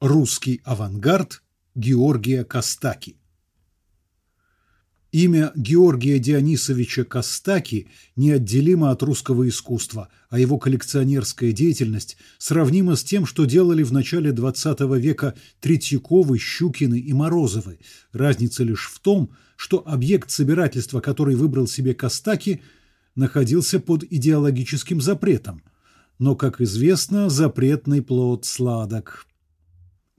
Русский авангард Георгия Костаки Имя Георгия Дионисовича Костаки неотделимо от русского искусства, а его коллекционерская деятельность сравнима с тем, что делали в начале XX века Третьяковы, Щукины и Морозовы. Разница лишь в том, что объект собирательства, который выбрал себе Костаки, находился под идеологическим запретом. Но, как известно, запретный плод сладок.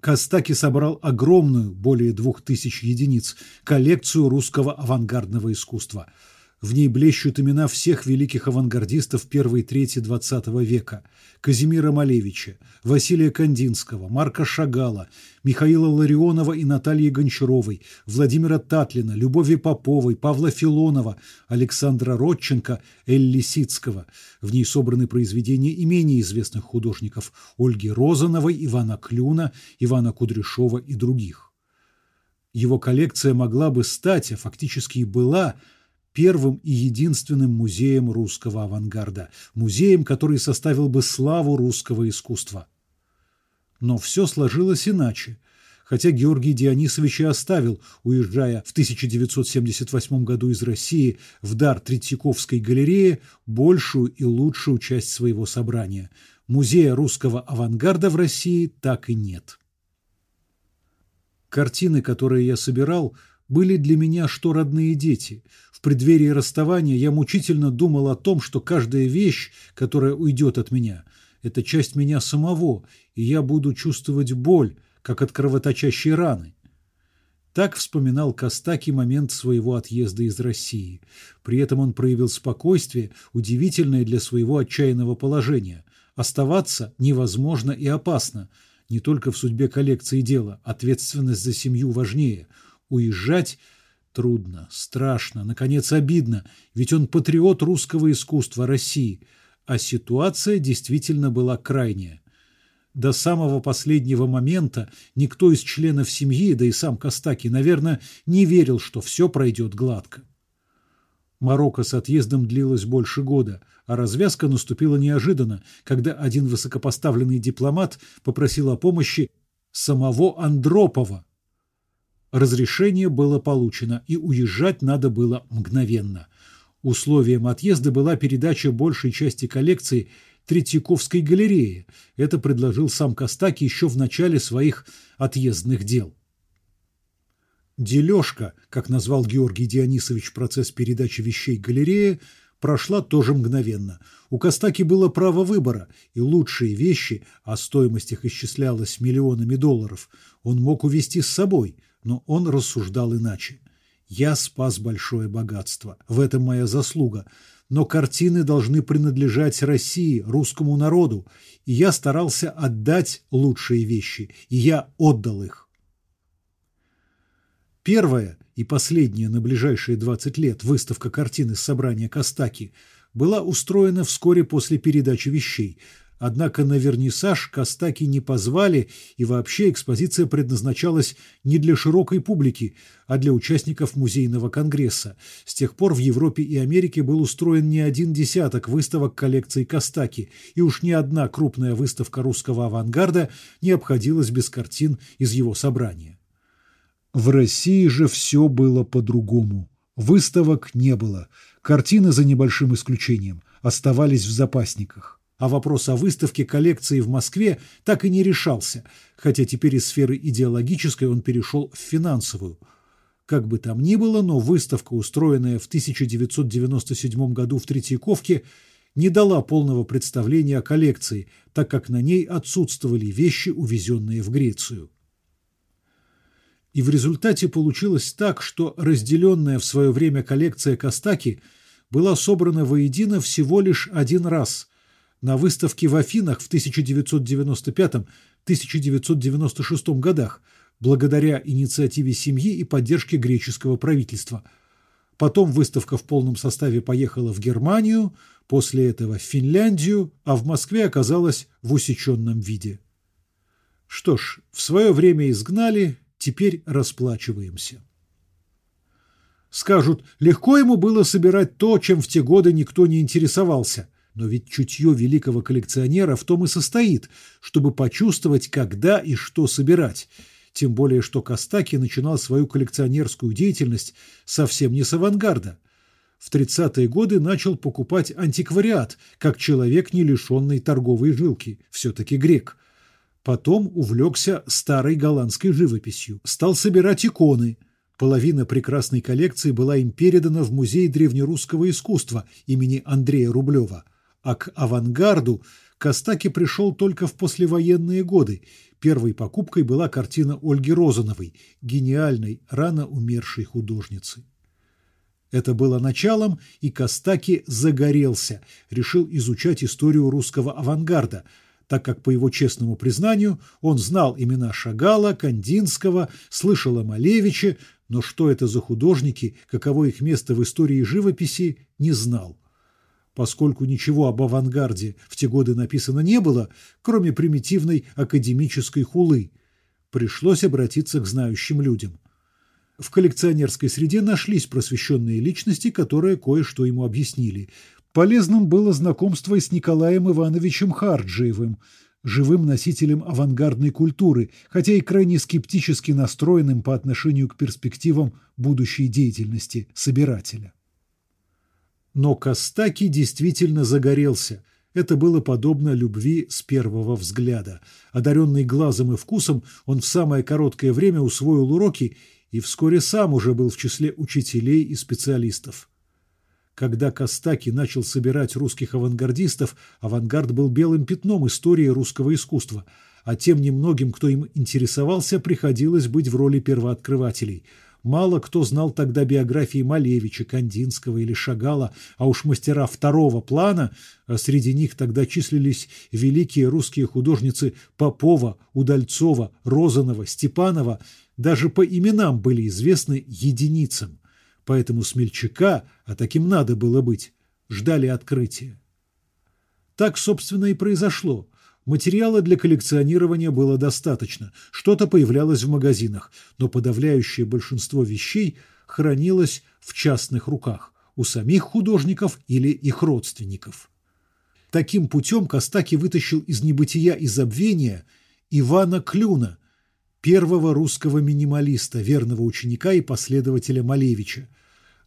Костаки собрал огромную, более двух тысяч единиц, коллекцию русского авангардного искусства – в ней блещут имена всех великих авангардистов первой трети XX века – Казимира Малевича, Василия Кандинского, Марка Шагала, Михаила Ларионова и Натальи Гончаровой, Владимира Татлина, Любови Поповой, Павла Филонова, Александра Родченко, Эль Лисицкого. В ней собраны произведения и менее известных художников – Ольги Розановой, Ивана Клюна, Ивана Кудряшова и других. Его коллекция могла бы стать, а фактически и была – первым и единственным музеем русского авангарда, музеем, который составил бы славу русского искусства. Но все сложилось иначе. Хотя Георгий Дионисович и оставил, уезжая в 1978 году из России в дар Третьяковской галерее, большую и лучшую часть своего собрания. Музея русского авангарда в России так и нет. Картины, которые я собирал – были для меня что родные дети. В преддверии расставания я мучительно думал о том, что каждая вещь, которая уйдет от меня, это часть меня самого, и я буду чувствовать боль, как от кровоточащей раны. Так вспоминал Костаки момент своего отъезда из России. При этом он проявил спокойствие, удивительное для своего отчаянного положения. Оставаться невозможно и опасно. Не только в судьбе коллекции дела, ответственность за семью важнее – Уезжать трудно, страшно, наконец обидно, ведь он патриот русского искусства России, а ситуация действительно была крайняя. До самого последнего момента никто из членов семьи, да и сам Костаки, наверное, не верил, что все пройдет гладко. Марокко с отъездом длилось больше года, а развязка наступила неожиданно, когда один высокопоставленный дипломат попросил о помощи самого Андропова, Разрешение было получено, и уезжать надо было мгновенно. Условием отъезда была передача большей части коллекции Третьяковской галереи. Это предложил сам Костаки еще в начале своих отъездных дел. Дележка, как назвал Георгий Дионисович процесс передачи вещей галереи, прошла тоже мгновенно. У Костаки было право выбора, и лучшие вещи, а стоимость их исчислялась миллионами долларов, он мог увезти с собой – но он рассуждал иначе. «Я спас большое богатство. В этом моя заслуга. Но картины должны принадлежать России, русскому народу, и я старался отдать лучшие вещи, и я отдал их». Первая и последняя на ближайшие 20 лет выставка картины с собрания Костаки была устроена вскоре после передачи вещей – Однако на вернисаж Костаки не позвали, и вообще экспозиция предназначалась не для широкой публики, а для участников музейного конгресса. С тех пор в Европе и Америке был устроен не один десяток выставок коллекции Костаки, и уж ни одна крупная выставка русского авангарда не обходилась без картин из его собрания. В России же все было по-другому. Выставок не было. Картины, за небольшим исключением, оставались в запасниках а вопрос о выставке коллекции в Москве так и не решался, хотя теперь из сферы идеологической он перешел в финансовую. Как бы там ни было, но выставка, устроенная в 1997 году в Третьяковке, не дала полного представления о коллекции, так как на ней отсутствовали вещи, увезенные в Грецию. И в результате получилось так, что разделенная в свое время коллекция Костаки была собрана воедино всего лишь один раз, на выставке в Афинах в 1995-1996 годах благодаря инициативе семьи и поддержке греческого правительства. Потом выставка в полном составе поехала в Германию, после этого в Финляндию, а в Москве оказалась в усеченном виде. Что ж, в свое время изгнали, теперь расплачиваемся. Скажут, легко ему было собирать то, чем в те годы никто не интересовался – Но ведь чутье великого коллекционера в том и состоит, чтобы почувствовать, когда и что собирать. Тем более, что Костаки начинал свою коллекционерскую деятельность совсем не с авангарда. В 30-е годы начал покупать антиквариат, как человек, не лишенный торговой жилки, все-таки грек. Потом увлекся старой голландской живописью, стал собирать иконы. Половина прекрасной коллекции была им передана в Музей древнерусского искусства имени Андрея Рублева – а к авангарду Костаки пришел только в послевоенные годы. Первой покупкой была картина Ольги Розановой, гениальной, рано умершей художницы. Это было началом, и Костаки загорелся, решил изучать историю русского авангарда, так как, по его честному признанию, он знал имена Шагала, Кандинского, слышал о Малевиче, но что это за художники, каково их место в истории живописи, не знал поскольку ничего об авангарде в те годы написано не было, кроме примитивной академической хулы. Пришлось обратиться к знающим людям. В коллекционерской среде нашлись просвещенные личности, которые кое-что ему объяснили. Полезным было знакомство с Николаем Ивановичем Харджиевым, живым носителем авангардной культуры, хотя и крайне скептически настроенным по отношению к перспективам будущей деятельности собирателя. Но Костаки действительно загорелся. Это было подобно любви с первого взгляда. Одаренный глазом и вкусом, он в самое короткое время усвоил уроки и вскоре сам уже был в числе учителей и специалистов. Когда Костаки начал собирать русских авангардистов, авангард был белым пятном истории русского искусства, а тем немногим, кто им интересовался, приходилось быть в роли первооткрывателей – Мало кто знал тогда биографии Малевича, Кандинского или Шагала, а уж мастера второго плана, а среди них тогда числились великие русские художницы Попова, Удальцова, Розанова, Степанова, даже по именам были известны единицам. Поэтому смельчака, а таким надо было быть, ждали открытия. Так, собственно, и произошло. Материала для коллекционирования было достаточно, что-то появлялось в магазинах, но подавляющее большинство вещей хранилось в частных руках, у самих художников или их родственников. Таким путем Костаки вытащил из небытия и забвения Ивана Клюна, первого русского минималиста, верного ученика и последователя Малевича,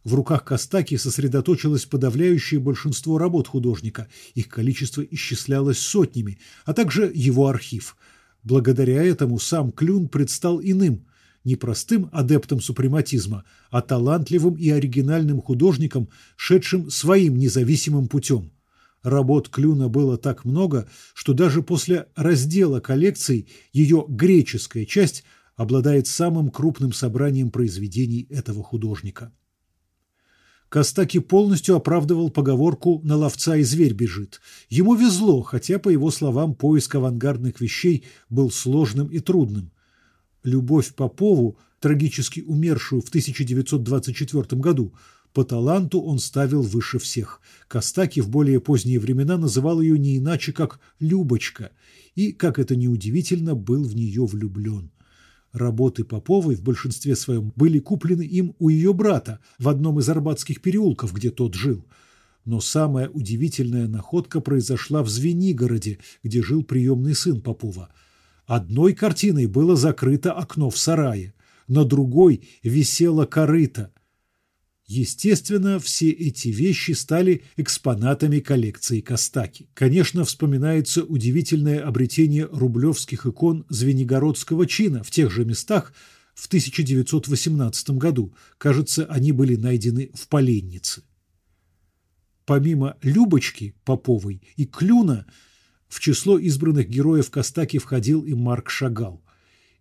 в руках Костаки сосредоточилось подавляющее большинство работ художника, их количество исчислялось сотнями, а также его архив. Благодаря этому сам Клюн предстал иным, не простым адептом супрематизма, а талантливым и оригинальным художником, шедшим своим независимым путем. Работ Клюна было так много, что даже после раздела коллекций ее греческая часть обладает самым крупным собранием произведений этого художника. Костаки полностью оправдывал поговорку «на ловца и зверь бежит». Ему везло, хотя, по его словам, поиск авангардных вещей был сложным и трудным. Любовь Попову, трагически умершую в 1924 году, по таланту он ставил выше всех. Костаки в более поздние времена называл ее не иначе, как «Любочка», и, как это неудивительно, был в нее влюблен. Работы Поповой в большинстве своем были куплены им у ее брата в одном из арбатских переулков, где тот жил. Но самая удивительная находка произошла в Звенигороде, где жил приемный сын Попова. Одной картиной было закрыто окно в сарае, на другой висела корыта, Естественно, все эти вещи стали экспонатами коллекции Костаки. Конечно, вспоминается удивительное обретение рублевских икон Звенигородского чина в тех же местах в 1918 году. Кажется, они были найдены в Поленнице. Помимо Любочки Поповой и Клюна, в число избранных героев Костаки входил и Марк Шагал.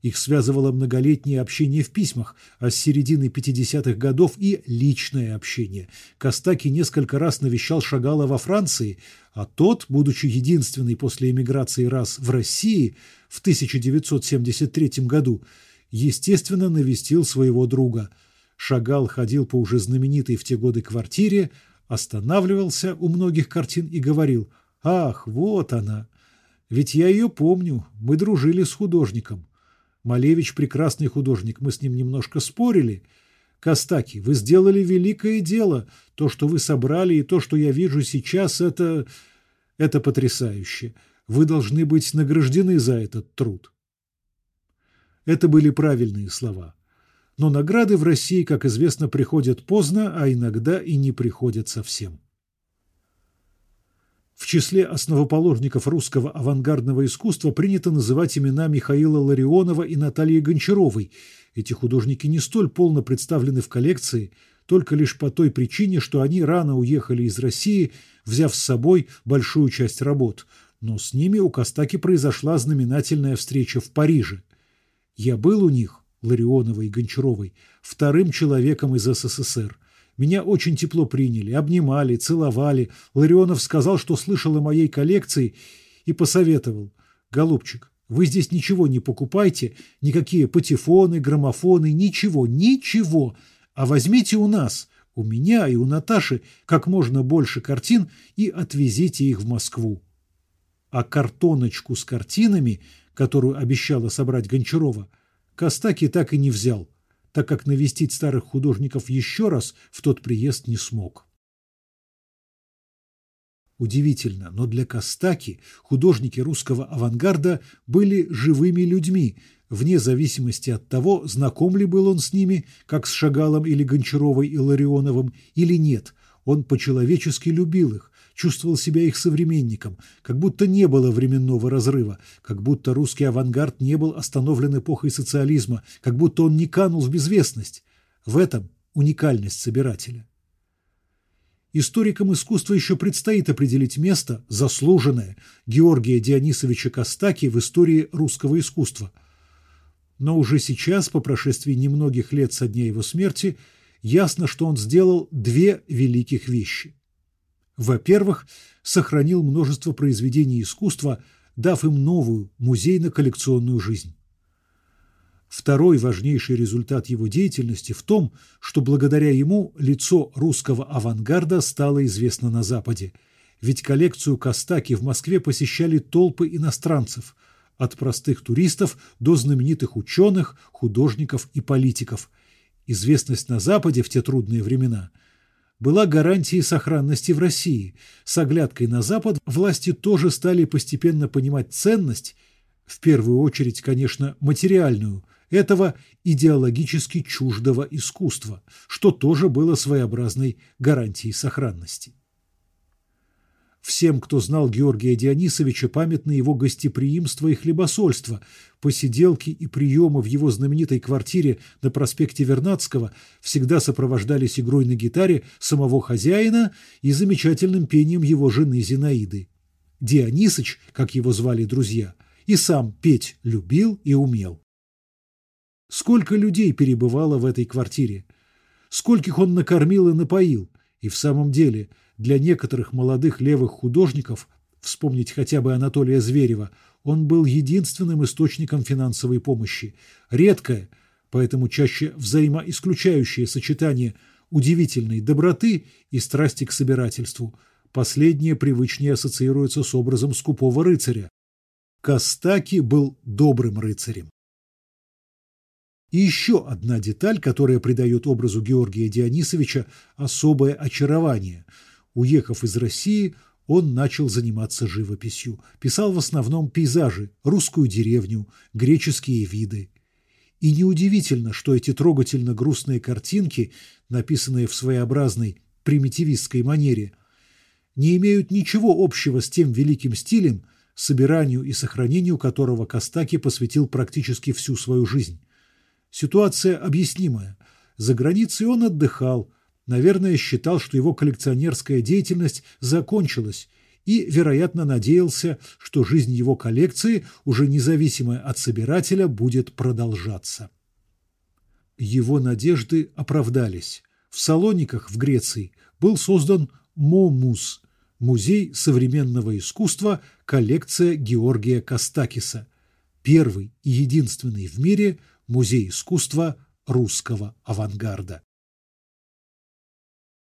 Их связывало многолетнее общение в письмах, а с середины 50-х годов и личное общение. Костаки несколько раз навещал Шагала во Франции, а тот, будучи единственный после эмиграции раз в России в 1973 году, естественно, навестил своего друга. Шагал ходил по уже знаменитой в те годы квартире, останавливался у многих картин и говорил «Ах, вот она! Ведь я ее помню, мы дружили с художником». Малевич прекрасный художник, мы с ним немножко спорили. Костаки, вы сделали великое дело. То, что вы собрали, и то, что я вижу сейчас, это... Это потрясающе. Вы должны быть награждены за этот труд. Это были правильные слова. Но награды в России, как известно, приходят поздно, а иногда и не приходят совсем. В числе основоположников русского авангардного искусства принято называть имена Михаила Ларионова и Натальи Гончаровой. Эти художники не столь полно представлены в коллекции, только лишь по той причине, что они рано уехали из России, взяв с собой большую часть работ. Но с ними у Костаки произошла знаменательная встреча в Париже. Я был у них, Ларионовой и Гончаровой, вторым человеком из СССР. Меня очень тепло приняли, обнимали, целовали. Ларионов сказал, что слышал о моей коллекции и посоветовал. «Голубчик, вы здесь ничего не покупайте, никакие патефоны, граммофоны, ничего, ничего. А возьмите у нас, у меня и у Наташи, как можно больше картин и отвезите их в Москву». А картоночку с картинами, которую обещала собрать Гончарова, Костаки так и не взял так как навестить старых художников еще раз в тот приезд не смог. Удивительно, но для Костаки художники русского авангарда были живыми людьми, вне зависимости от того, знаком ли был он с ними, как с Шагалом или Гончаровой и Ларионовым, или нет. Он по-человечески любил их, чувствовал себя их современником, как будто не было временного разрыва, как будто русский авангард не был остановлен эпохой социализма, как будто он не канул в безвестность. В этом уникальность собирателя. Историкам искусства еще предстоит определить место, заслуженное, Георгия Дионисовича Костаки в истории русского искусства. Но уже сейчас, по прошествии немногих лет со дня его смерти, ясно, что он сделал две великих вещи – во-первых, сохранил множество произведений искусства, дав им новую музейно-коллекционную жизнь. Второй важнейший результат его деятельности в том, что благодаря ему лицо русского авангарда стало известно на Западе. Ведь коллекцию Костаки в Москве посещали толпы иностранцев, от простых туристов до знаменитых ученых, художников и политиков. Известность на Западе в те трудные времена – была гарантией сохранности в России. С оглядкой на Запад власти тоже стали постепенно понимать ценность, в первую очередь, конечно, материальную, этого идеологически чуждого искусства, что тоже было своеобразной гарантией сохранности. Всем, кто знал Георгия Дионисовича, памятны его гостеприимство и хлебосольство. Посиделки и приемы в его знаменитой квартире на проспекте Вернадского всегда сопровождались игрой на гитаре самого хозяина и замечательным пением его жены Зинаиды. Дионисыч, как его звали друзья, и сам петь любил и умел. Сколько людей перебывало в этой квартире, скольких он накормил и напоил, и в самом деле – для некоторых молодых левых художников, вспомнить хотя бы Анатолия Зверева, он был единственным источником финансовой помощи. Редкое, поэтому чаще взаимоисключающее сочетание удивительной доброты и страсти к собирательству. Последнее привычнее ассоциируется с образом скупого рыцаря. Костаки был добрым рыцарем. И еще одна деталь, которая придает образу Георгия Дионисовича особое очарование – Уехав из России, он начал заниматься живописью. Писал в основном пейзажи, русскую деревню, греческие виды. И неудивительно, что эти трогательно грустные картинки, написанные в своеобразной примитивистской манере, не имеют ничего общего с тем великим стилем, собиранию и сохранению которого Костаки посвятил практически всю свою жизнь. Ситуация объяснимая. За границей он отдыхал, наверное, считал, что его коллекционерская деятельность закончилась и, вероятно, надеялся, что жизнь его коллекции, уже независимая от собирателя, будет продолжаться. Его надежды оправдались. В Салониках в Греции был создан МОМУС – Музей современного искусства, коллекция Георгия Костакиса, первый и единственный в мире музей искусства русского авангарда.